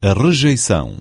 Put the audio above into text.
a rejeição.